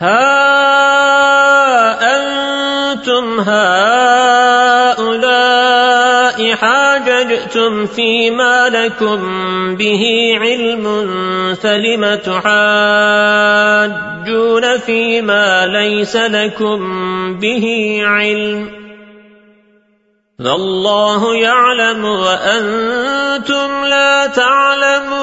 ها أنتم هؤلاء حاججتم فيما لكم به علم فلم تحاجون فيما ليس لكم به علم فالله يعلم وأنتم لا تعلمون